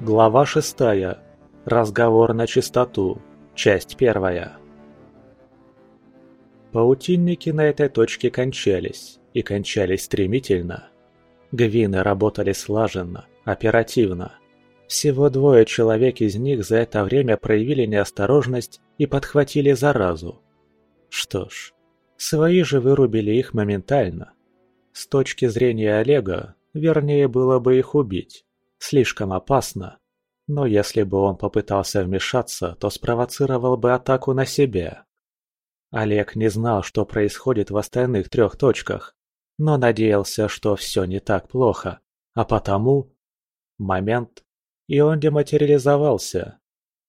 Глава шестая. Разговор на чистоту. Часть первая. Паутинники на этой точке кончались, и кончались стремительно. Гвины работали слаженно, оперативно. Всего двое человек из них за это время проявили неосторожность и подхватили заразу. Что ж, свои же вырубили их моментально. С точки зрения Олега, вернее было бы их убить. Слишком опасно. Но если бы он попытался вмешаться, то спровоцировал бы атаку на себя. Олег не знал, что происходит в остальных трех точках, но надеялся, что все не так плохо, а потому... Момент, и он дематериализовался.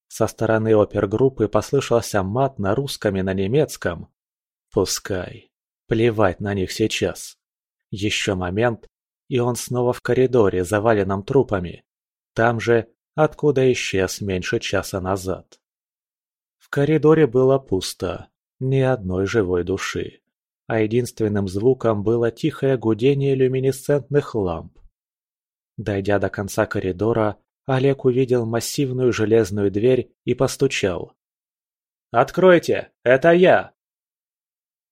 Со стороны опергруппы послышался мат на русском и на немецком. Пускай. Плевать на них сейчас. Еще момент, и он снова в коридоре, заваленном трупами. Там же, откуда исчез меньше часа назад. В коридоре было пусто, ни одной живой души, а единственным звуком было тихое гудение люминесцентных ламп. Дойдя до конца коридора, Олег увидел массивную железную дверь и постучал. «Откройте! Это я!»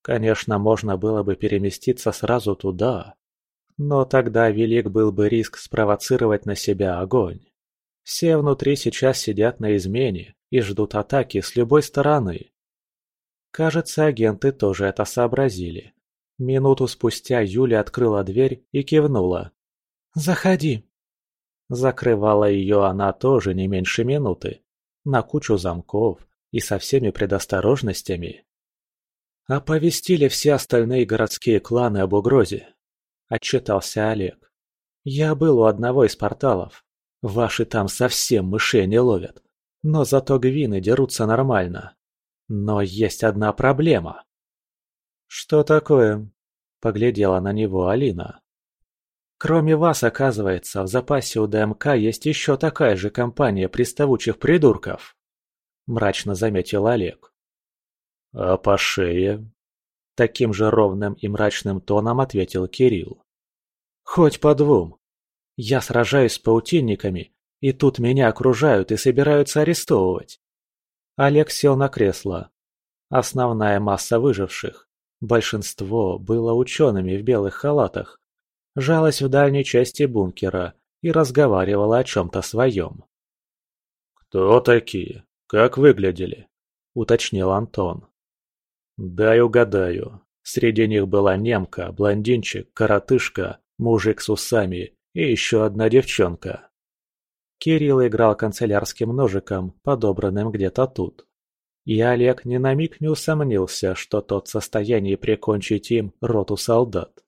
Конечно, можно было бы переместиться сразу туда, но тогда велик был бы риск спровоцировать на себя огонь. Все внутри сейчас сидят на измене и ждут атаки с любой стороны. Кажется, агенты тоже это сообразили. Минуту спустя Юля открыла дверь и кивнула. «Заходи». Закрывала ее она тоже не меньше минуты, на кучу замков и со всеми предосторожностями. Оповестили все остальные городские кланы об угрозе отчитался Олег. «Я был у одного из порталов. Ваши там совсем мышей не ловят. Но зато гвины дерутся нормально. Но есть одна проблема». «Что такое?» – поглядела на него Алина. «Кроме вас, оказывается, в запасе у ДМК есть еще такая же компания приставучих придурков», – мрачно заметил Олег. «А по шее?» Таким же ровным и мрачным тоном ответил Кирилл. «Хоть по двум. Я сражаюсь с паутинниками, и тут меня окружают и собираются арестовывать». Олег сел на кресло. Основная масса выживших, большинство было учеными в белых халатах, жалась в дальней части бункера и разговаривала о чем-то своем. «Кто такие? Как выглядели?» – уточнил Антон. Дай угадаю. Среди них была немка, блондинчик, коротышка, мужик с усами и еще одна девчонка. Кирилл играл канцелярским ножиком, подобранным где-то тут. И Олег ни на миг не усомнился, что тот в состоянии прикончить им роту солдат.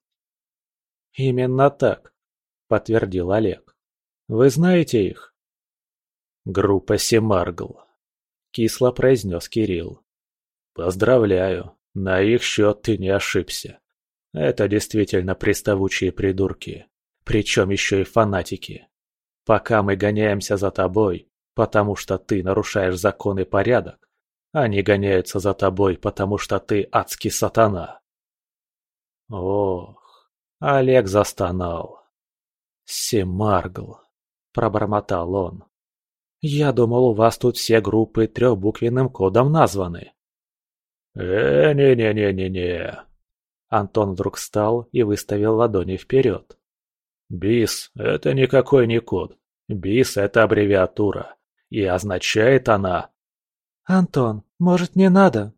«Именно так», — подтвердил Олег. «Вы знаете их?» «Группа Семаргл», — кисло произнес Кирилл. Поздравляю, на их счет ты не ошибся. Это действительно приставучие придурки, причем еще и фанатики. Пока мы гоняемся за тобой, потому что ты нарушаешь закон и порядок, они гоняются за тобой, потому что ты адский сатана. Ох, Олег застонал. Семаргл, пробормотал он. Я думал, у вас тут все группы трехбуквенным кодом названы. Э не не не не не Антон вдруг встал и выставил ладони вперед. БИС – это никакой не код. БИС – это аббревиатура. И означает она... «Антон, может, не надо?»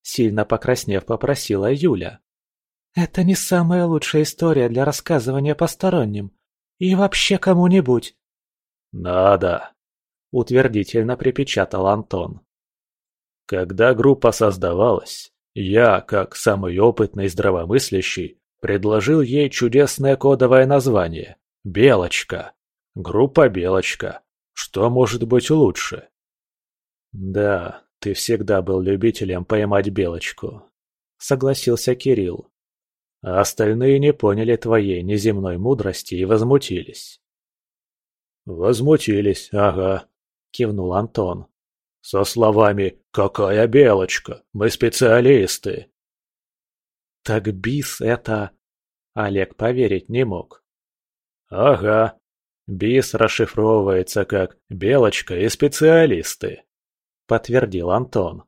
Сильно покраснев, попросила Юля. «Это не самая лучшая история для рассказывания посторонним. И вообще кому-нибудь». «Надо», – утвердительно припечатал Антон. Когда группа создавалась, я, как самый опытный здравомыслящий, предложил ей чудесное кодовое название – «Белочка». Группа «Белочка». Что может быть лучше? Да, ты всегда был любителем поймать белочку, согласился Кирилл. А остальные не поняли твоей неземной мудрости и возмутились. Возмутились, ага, кивнул Антон. Со словами «Какая белочка! Мы специалисты!» Так бис это... Олег поверить не мог. Ага. БИС расшифровывается как «Белочка и специалисты», — подтвердил Антон.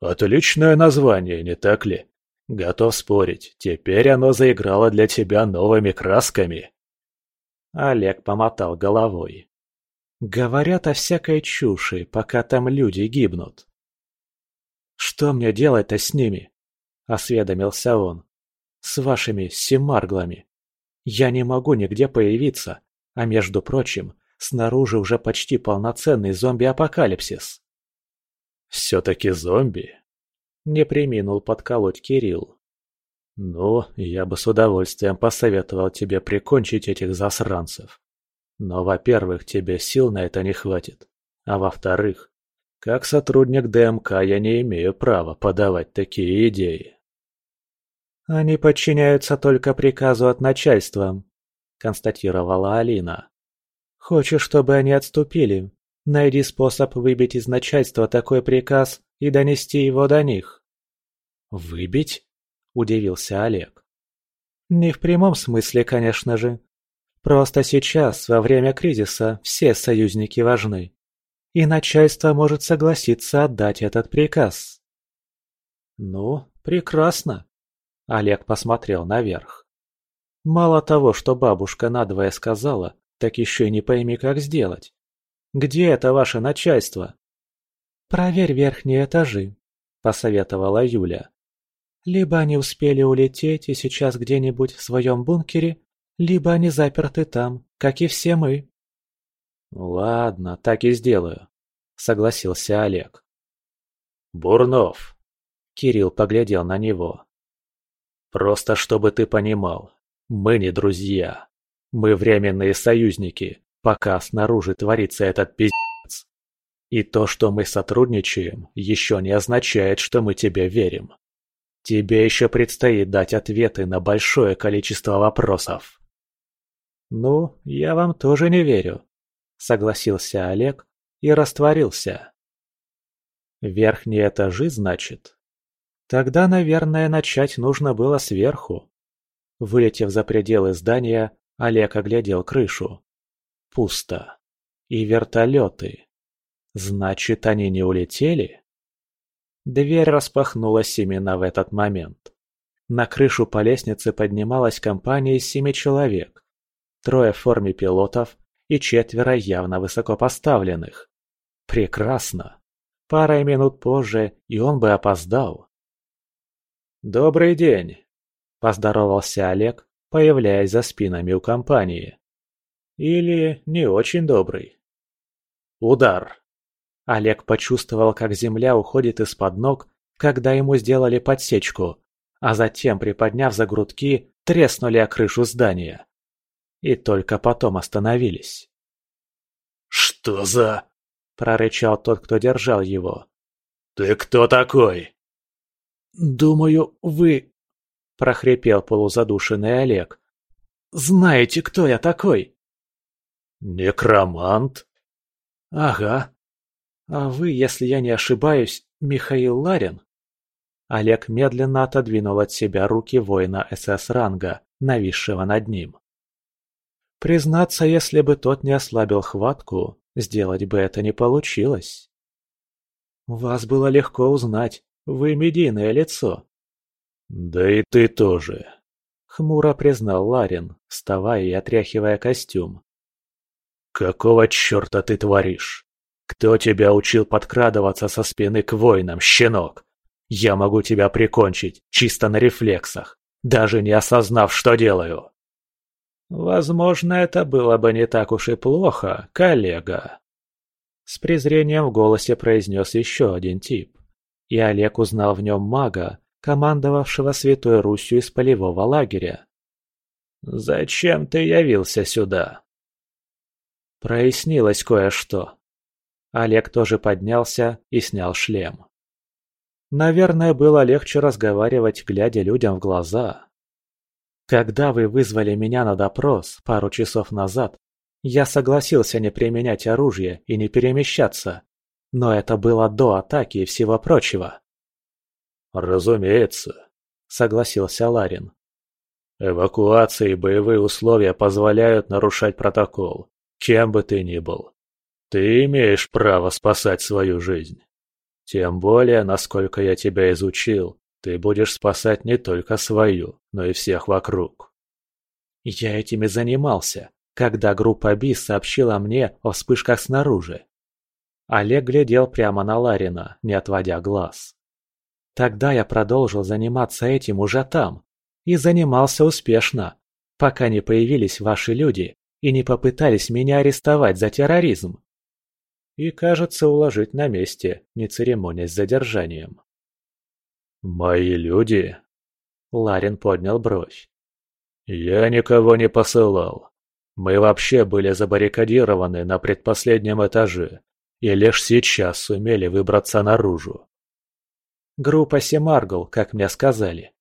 «Отличное название, не так ли? Готов спорить, теперь оно заиграло для тебя новыми красками». Олег помотал головой. «Говорят о всякой чуши, пока там люди гибнут». «Что мне делать-то с ними?» — осведомился он. «С вашими семарглами. Я не могу нигде появиться, а между прочим, снаружи уже почти полноценный зомби-апокалипсис. «Все-таки зомби?» – не приминул подколоть Кирилл. «Ну, я бы с удовольствием посоветовал тебе прикончить этих засранцев. Но, во-первых, тебе сил на это не хватит. А во-вторых, как сотрудник ДМК я не имею права подавать такие идеи». «Они подчиняются только приказу от начальства», – констатировала Алина. «Хочешь, чтобы они отступили? Найди способ выбить из начальства такой приказ и донести его до них». «Выбить?» – удивился Олег. «Не в прямом смысле, конечно же. Просто сейчас, во время кризиса, все союзники важны. И начальство может согласиться отдать этот приказ». «Ну, прекрасно», – Олег посмотрел наверх. Мало того, что бабушка надвое сказала, так еще и не пойми, как сделать. Где это ваше начальство? Проверь верхние этажи, посоветовала Юля. Либо они успели улететь и сейчас где-нибудь в своем бункере, либо они заперты там, как и все мы. Ладно, так и сделаю, согласился Олег. Бурнов. Кирилл поглядел на него. Просто чтобы ты понимал, мы не друзья. Мы временные союзники, пока снаружи творится этот пиздец. И то, что мы сотрудничаем, еще не означает, что мы тебе верим. Тебе еще предстоит дать ответы на большое количество вопросов. «Ну, я вам тоже не верю», — согласился Олег и растворился. «Верхние этажи, значит?» Тогда, наверное, начать нужно было сверху. Вылетев за пределы здания, Олег оглядел крышу. Пусто. И вертолеты. Значит, они не улетели? Дверь распахнулась именно в этот момент. На крышу по лестнице поднималась компания из семи человек. Трое в форме пилотов и четверо явно высокопоставленных. Прекрасно. Парой минут позже, и он бы опоздал. «Добрый день!» – поздоровался Олег, появляясь за спинами у компании. Или не очень добрый. Удар. Олег почувствовал, как земля уходит из-под ног, когда ему сделали подсечку, а затем, приподняв за грудки, треснули о крышу здания. И только потом остановились. «Что за...» – прорычал тот, кто держал его. «Ты кто такой?» «Думаю, вы – прохрипел полузадушенный Олег. «Знаете, кто я такой?» «Некромант?» «Ага. А вы, если я не ошибаюсь, Михаил Ларин?» Олег медленно отодвинул от себя руки воина СС-ранга, нависшего над ним. Признаться, если бы тот не ослабил хватку, сделать бы это не получилось. Вас было легко узнать, вы медийное лицо. «Да и ты тоже», — хмуро признал Ларин, вставая и отряхивая костюм. «Какого черта ты творишь? Кто тебя учил подкрадываться со спины к воинам, щенок? Я могу тебя прикончить, чисто на рефлексах, даже не осознав, что делаю». «Возможно, это было бы не так уж и плохо, коллега», — с презрением в голосе произнес еще один тип. И Олег узнал в нем мага, командовавшего Святой Русью из полевого лагеря. «Зачем ты явился сюда?» Прояснилось кое-что. Олег тоже поднялся и снял шлем. Наверное, было легче разговаривать, глядя людям в глаза. Когда вы вызвали меня на допрос пару часов назад, я согласился не применять оружие и не перемещаться. Но это было до атаки и всего прочего. «Разумеется», — согласился Ларин. «Эвакуация и боевые условия позволяют нарушать протокол. кем бы ты ни был, ты имеешь право спасать свою жизнь. Тем более, насколько я тебя изучил, ты будешь спасать не только свою, но и всех вокруг. Я этим и занимался, когда группа БИС сообщила мне о вспышках снаружи. Олег глядел прямо на Ларина, не отводя глаз. Тогда я продолжил заниматься этим уже там. И занимался успешно, пока не появились ваши люди и не попытались меня арестовать за терроризм. И, кажется, уложить на месте, не церемонясь с задержанием. «Мои люди?» Ларин поднял бровь. «Я никого не посылал. Мы вообще были забаррикадированы на предпоследнем этаже и лишь сейчас сумели выбраться наружу. Группа Семаргл, как мне сказали.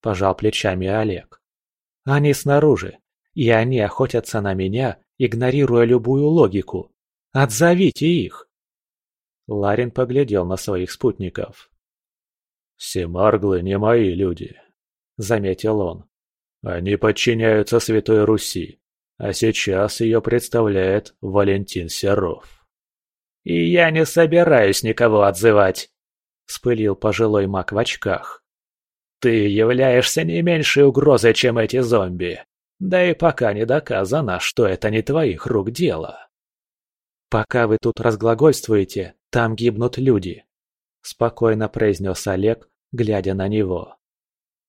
Пожал плечами Олег. Они снаружи, и они охотятся на меня, игнорируя любую логику. Отзовите их!» Ларин поглядел на своих спутников. «Семарглы не мои люди», — заметил он. «Они подчиняются Святой Руси, а сейчас ее представляет Валентин Серов. «И я не собираюсь никого отзывать», — вспылил пожилой маг в очках. «Ты являешься не меньшей угрозой, чем эти зомби. Да и пока не доказано, что это не твоих рук дело». «Пока вы тут разглагольствуете, там гибнут люди», — спокойно произнес Олег, глядя на него.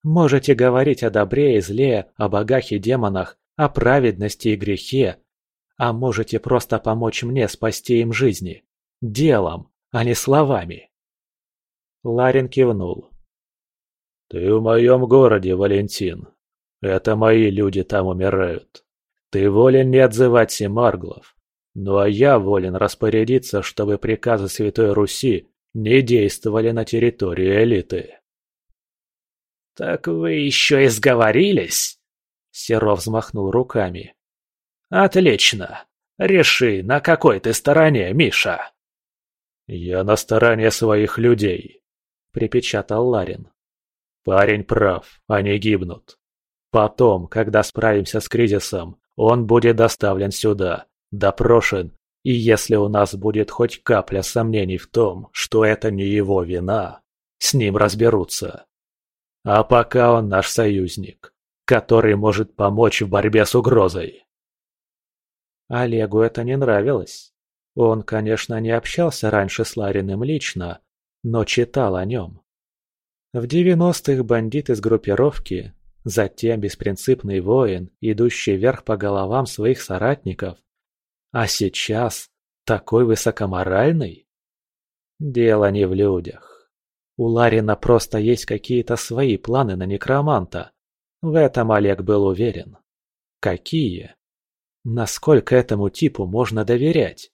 «Можете говорить о добре и зле, о богах и демонах, о праведности и грехе, а можете просто помочь мне спасти им жизни. Делом, а не словами. Ларин кивнул. «Ты в моем городе, Валентин. Это мои люди там умирают. Ты волен не отзывать Семарглов. Ну а я волен распорядиться, чтобы приказы Святой Руси не действовали на территории элиты». «Так вы еще и сговорились?» Серов взмахнул руками. «Отлично. Реши, на какой ты стороне, Миша?» «Я на стороне своих людей», — припечатал Ларин. «Парень прав, они гибнут. Потом, когда справимся с кризисом, он будет доставлен сюда, допрошен, и если у нас будет хоть капля сомнений в том, что это не его вина, с ним разберутся. А пока он наш союзник который может помочь в борьбе с угрозой. Олегу это не нравилось. Он, конечно, не общался раньше с Лариным лично, но читал о нем. В девяностых бандит из группировки, затем беспринципный воин, идущий вверх по головам своих соратников. А сейчас такой высокоморальный? Дело не в людях. У Ларина просто есть какие-то свои планы на некроманта, в этом Олег был уверен. Какие? Насколько этому типу можно доверять?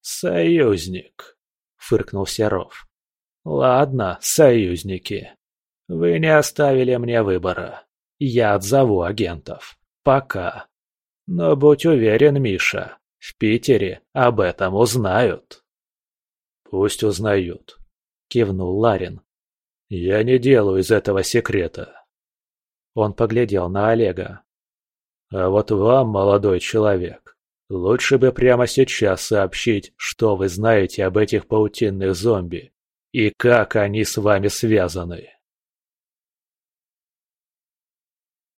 «Союзник», — фыркнул Серов. «Ладно, союзники. Вы не оставили мне выбора. Я отзову агентов. Пока. Но будь уверен, Миша, в Питере об этом узнают». «Пусть узнают», — кивнул Ларин. «Я не делаю из этого секрета». Он поглядел на Олега. «А вот вам, молодой человек, лучше бы прямо сейчас сообщить, что вы знаете об этих паутинных зомби и как они с вами связаны».